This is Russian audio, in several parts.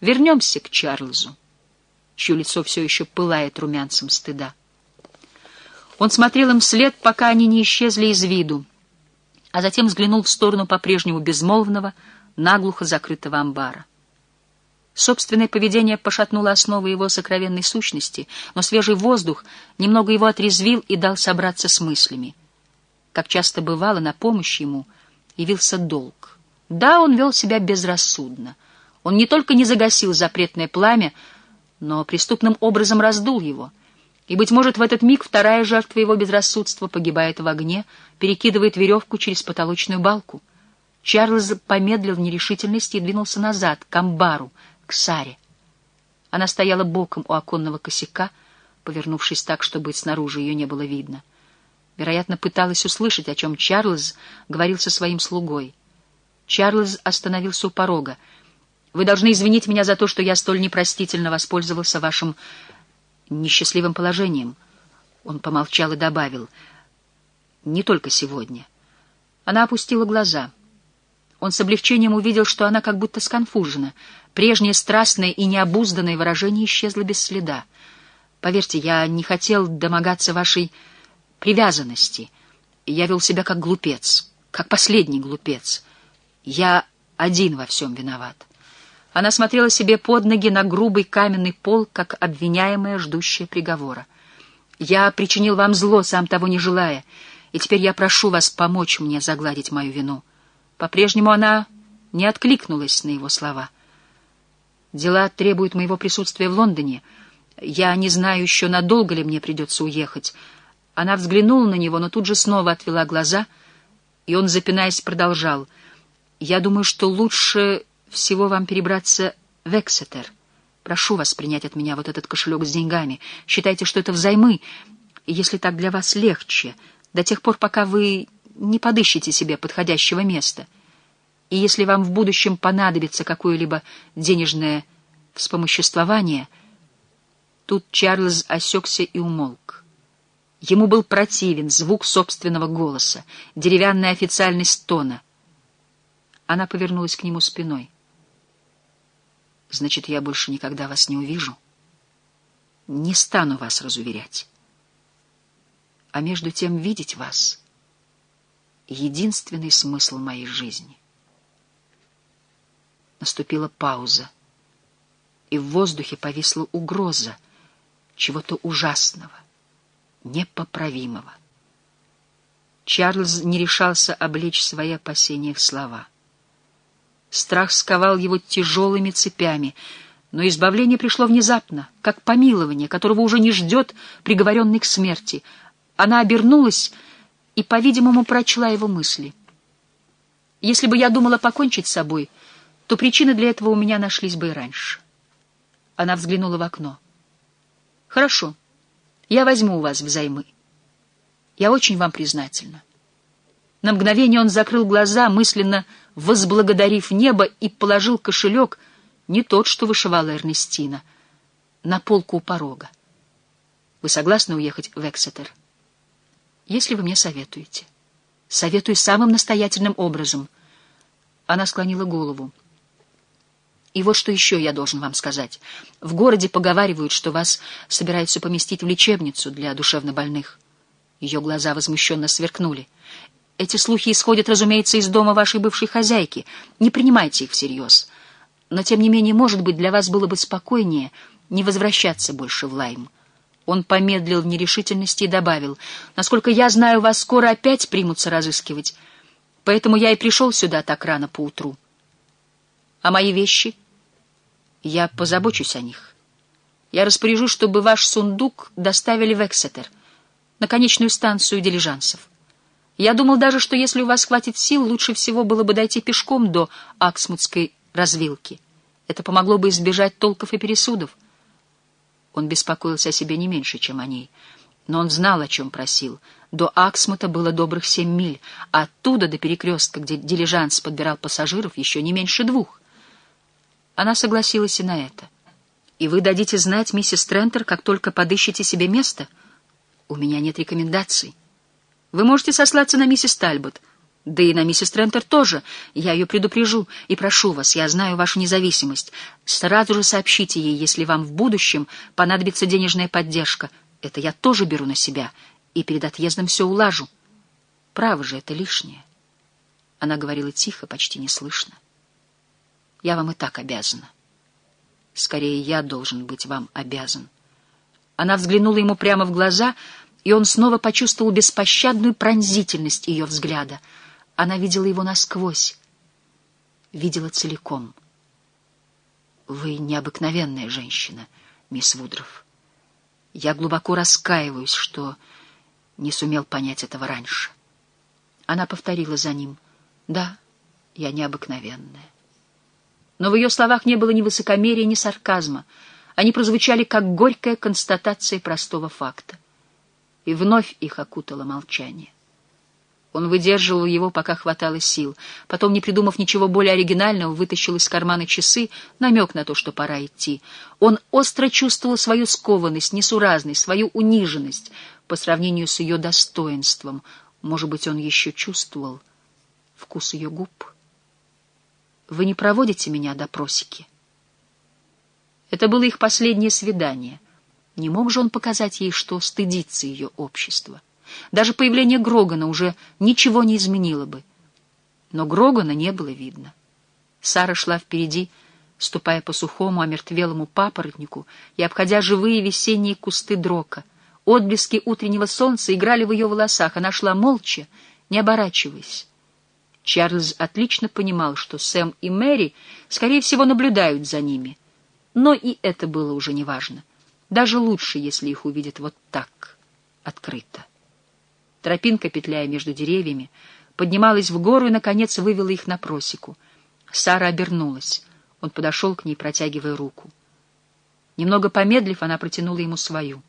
Вернемся к Чарльзу, чье лицо все еще пылает румянцем стыда. Он смотрел им вслед, пока они не исчезли из виду, а затем взглянул в сторону по-прежнему безмолвного, наглухо закрытого амбара. Собственное поведение пошатнуло основы его сокровенной сущности, но свежий воздух немного его отрезвил и дал собраться с мыслями. Как часто бывало, на помощь ему явился долг. Да, он вел себя безрассудно. Он не только не загасил запретное пламя, но преступным образом раздул его — и, быть может, в этот миг вторая жертва его безрассудства погибает в огне, перекидывает веревку через потолочную балку. Чарльз помедлил в нерешительности и двинулся назад, к амбару, к Саре. Она стояла боком у оконного косяка, повернувшись так, чтобы снаружи ее не было видно. Вероятно, пыталась услышать, о чем Чарльз говорил со своим слугой. Чарльз остановился у порога. «Вы должны извинить меня за то, что я столь непростительно воспользовался вашим несчастливым положением. Он помолчал и добавил, «Не только сегодня». Она опустила глаза. Он с облегчением увидел, что она как будто сконфужена. Прежнее страстное и необузданное выражение исчезло без следа. «Поверьте, я не хотел домогаться вашей привязанности. Я вел себя как глупец, как последний глупец. Я один во всем виноват». Она смотрела себе под ноги на грубый каменный пол, как обвиняемая, ждущая приговора. «Я причинил вам зло, сам того не желая, и теперь я прошу вас помочь мне загладить мою вину». По-прежнему она не откликнулась на его слова. «Дела требуют моего присутствия в Лондоне. Я не знаю еще, надолго ли мне придется уехать». Она взглянула на него, но тут же снова отвела глаза, и он, запинаясь, продолжал. «Я думаю, что лучше всего вам перебраться в Эксетер. Прошу вас принять от меня вот этот кошелек с деньгами. Считайте, что это взаймы, если так для вас легче, до тех пор, пока вы не подыщете себе подходящего места. И если вам в будущем понадобится какое-либо денежное вспомоществование, тут Чарльз осекся и умолк. Ему был противен звук собственного голоса, деревянная официальность тона. Она повернулась к нему спиной. Значит, я больше никогда вас не увижу. Не стану вас разуверять. А между тем видеть вас — единственный смысл моей жизни. Наступила пауза, и в воздухе повисла угроза чего-то ужасного, непоправимого. Чарльз не решался облечь свои опасения в слова — Страх сковал его тяжелыми цепями, но избавление пришло внезапно, как помилование, которого уже не ждет приговоренный к смерти. Она обернулась и, по-видимому, прочла его мысли. «Если бы я думала покончить с собой, то причины для этого у меня нашлись бы и раньше». Она взглянула в окно. «Хорошо, я возьму у вас взаймы. Я очень вам признательна». На мгновение он закрыл глаза, мысленно возблагодарив небо, и положил кошелек, не тот, что вышивала Эрнестина, на полку у порога. Вы согласны уехать в Эксетер? Если вы мне советуете. Советую самым настоятельным образом. Она склонила голову. И вот что еще я должен вам сказать. В городе поговаривают, что вас собираются поместить в лечебницу для душевнобольных. Ее глаза возмущенно сверкнули. Эти слухи исходят, разумеется, из дома вашей бывшей хозяйки. Не принимайте их всерьез. Но, тем не менее, может быть, для вас было бы спокойнее не возвращаться больше в Лайм. Он помедлил в нерешительности и добавил, «Насколько я знаю, вас скоро опять примутся разыскивать, поэтому я и пришел сюда так рано поутру. А мои вещи? Я позабочусь о них. Я распоряжусь, чтобы ваш сундук доставили в Эксетер, на конечную станцию дилижансов. Я думал даже, что если у вас хватит сил, лучше всего было бы дойти пешком до Аксмутской развилки. Это помогло бы избежать толков и пересудов. Он беспокоился о себе не меньше, чем о ней. Но он знал, о чем просил. До Аксмута было добрых семь миль, а оттуда до перекрестка, где дилижанс подбирал пассажиров, еще не меньше двух. Она согласилась и на это. «И вы дадите знать, миссис Трентер, как только подыщете себе место? У меня нет рекомендаций». Вы можете сослаться на миссис Тальбот. Да и на миссис Трентер тоже. Я ее предупрежу. И прошу вас, я знаю вашу независимость. Сразу же сообщите ей, если вам в будущем понадобится денежная поддержка. Это я тоже беру на себя. И перед отъездом все улажу. Право же, это лишнее. Она говорила тихо, почти неслышно. Я вам и так обязана. Скорее, я должен быть вам обязан. Она взглянула ему прямо в глаза, и он снова почувствовал беспощадную пронзительность ее взгляда — она видела его насквозь, видела целиком. Вы необыкновенная женщина, мисс Вудров. Я глубоко раскаиваюсь, что не сумел понять этого раньше. Она повторила за ним. Да, я необыкновенная. Но в ее словах не было ни высокомерия, ни сарказма. Они прозвучали, как горькая констатация простого факта. И вновь их окутало молчание. Он выдерживал его, пока хватало сил. Потом, не придумав ничего более оригинального, вытащил из кармана часы, намек на то, что пора идти. Он остро чувствовал свою скованность, несуразность, свою униженность по сравнению с ее достоинством. Может быть, он еще чувствовал вкус ее губ. «Вы не проводите меня допросики?» Это было их последнее свидание. Не мог же он показать ей, что стыдится ее общества. Даже появление Грогана уже ничего не изменило бы. Но Грогана не было видно. Сара шла впереди, ступая по сухому, омертвелому папоротнику и обходя живые весенние кусты дрока. Отблески утреннего солнца играли в ее волосах. Она шла молча, не оборачиваясь. Чарльз отлично понимал, что Сэм и Мэри, скорее всего, наблюдают за ними. Но и это было уже неважно. Даже лучше, если их увидят вот так, открыто. Тропинка, петляя между деревьями, поднималась в гору и, наконец, вывела их на просеку. Сара обернулась. Он подошел к ней, протягивая руку. Немного помедлив, она протянула ему свою.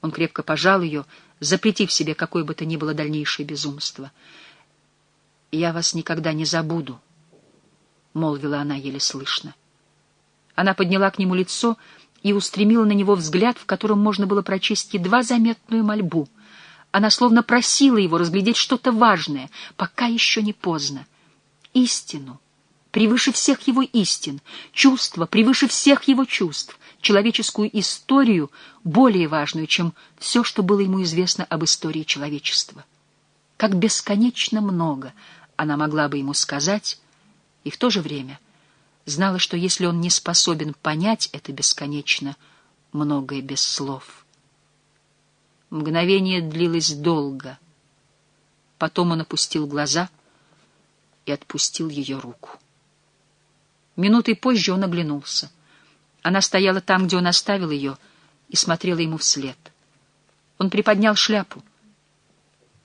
Он крепко пожал ее, запретив себе какое бы то ни было дальнейшее безумство. «Я вас никогда не забуду», — молвила она еле слышно. Она подняла к нему лицо и устремила на него взгляд, в котором можно было прочесть едва заметную мольбу — она словно просила его разглядеть что-то важное, пока еще не поздно. Истину, превыше всех его истин, чувство превыше всех его чувств, человеческую историю, более важную, чем все, что было ему известно об истории человечества. Как бесконечно много она могла бы ему сказать, и в то же время знала, что если он не способен понять это бесконечно многое без слов — Мгновение длилось долго. Потом он опустил глаза и отпустил ее руку. Минутой позже он оглянулся. Она стояла там, где он оставил ее, и смотрела ему вслед. Он приподнял шляпу.